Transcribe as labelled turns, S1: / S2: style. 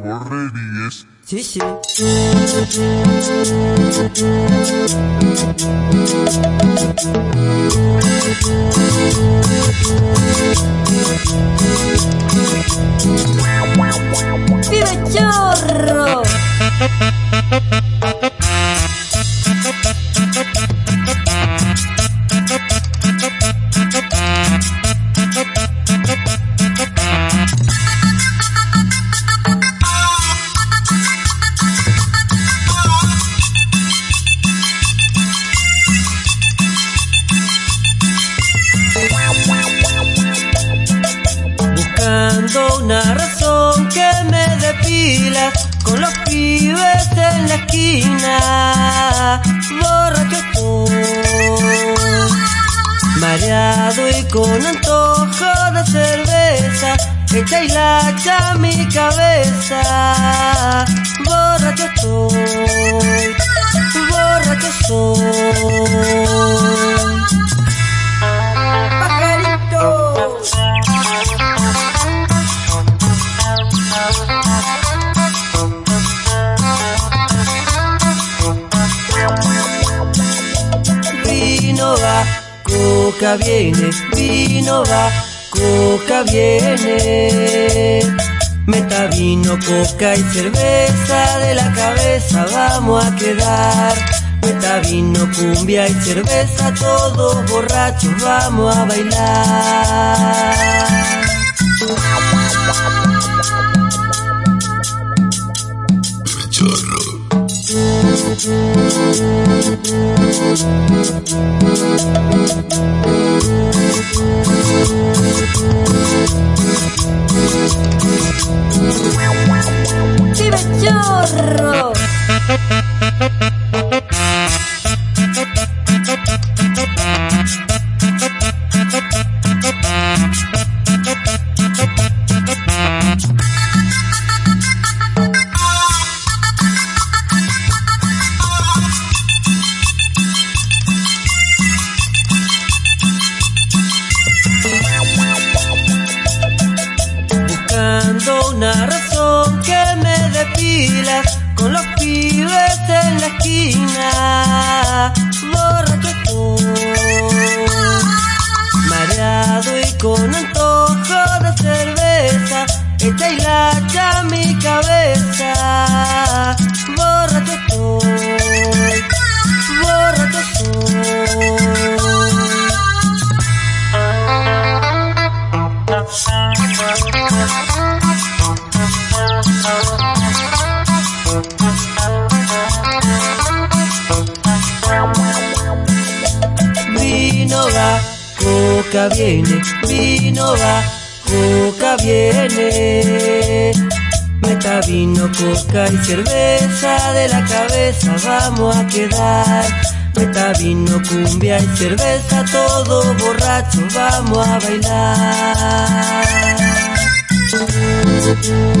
S1: Rodríguez.
S2: Sí, sí. ¡Vive chorro! Una razón que me depila con los pibes en la esquina. Borracho estoy, mareado y con antojo de cerveza. Echa y lacha mi cabeza. Borracho estoy, borracho estoy. Vino va, coca viene, vino va, coca viene. Meta vino, coca y cerveza de la cabeza vamos a quedar. Meta vino, cumbia y cerveza, todos borrachos vamos a bailar. ¡Vive chorro! Una razón que me depila con los pibes en la esquina. Borracho estoy, mareado y con antojo de cerveza. Echa y lacha mi cabeza. Borracho estoy, coca viene, vino va, coca viene. Meta vino, coca y cerveza de la cabeza vamos a quedar. Meta vino, cumbia y cerveza, todos borrachos vamos a bailar. Thank